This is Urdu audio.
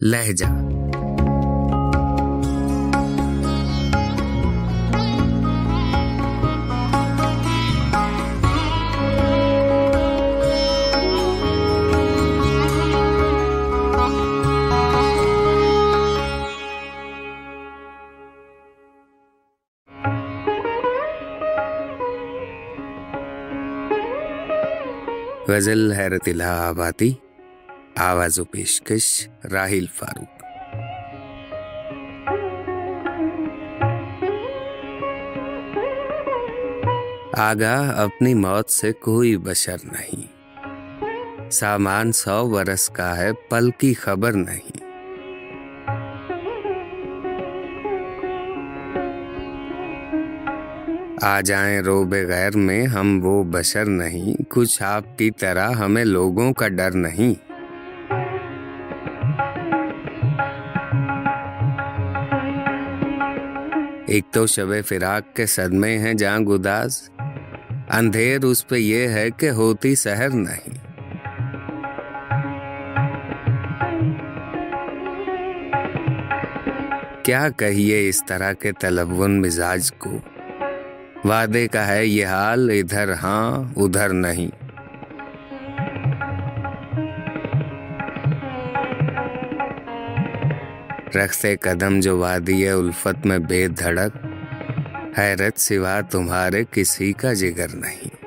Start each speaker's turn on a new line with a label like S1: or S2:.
S1: لہجہ۔ غزل حیرت الہ آبادی۔ آواز و پیشکش راہیل فاروق۔ آگاہ اپنی موت سے کوئی بشر نہیں۔ سامان سو برس کا ہے، پل کی خبر نہیں۔ آ جائیں رو بغیر میں، ہم وہ بشر نہیں۔ کچھ آپ کی طرح ہمیں لوگوں کا ڈر نہیں۔ ایک تو شب فراق کے صدمے ہیں جہاں گداز۔ اندھیر اس پہ یہ ہے کہ ہوتی سحر نہیں۔ کیا کہیے اس طرح کے تلون مزاج کو؟ وعدے کا ہے یہ حال، ادھر ہاں ادھر نہیں۔ رکھتے قدم جو وادی الفت میں بے دھڑک، حیرت سوا تمہارے کسی کا جگر نہیں۔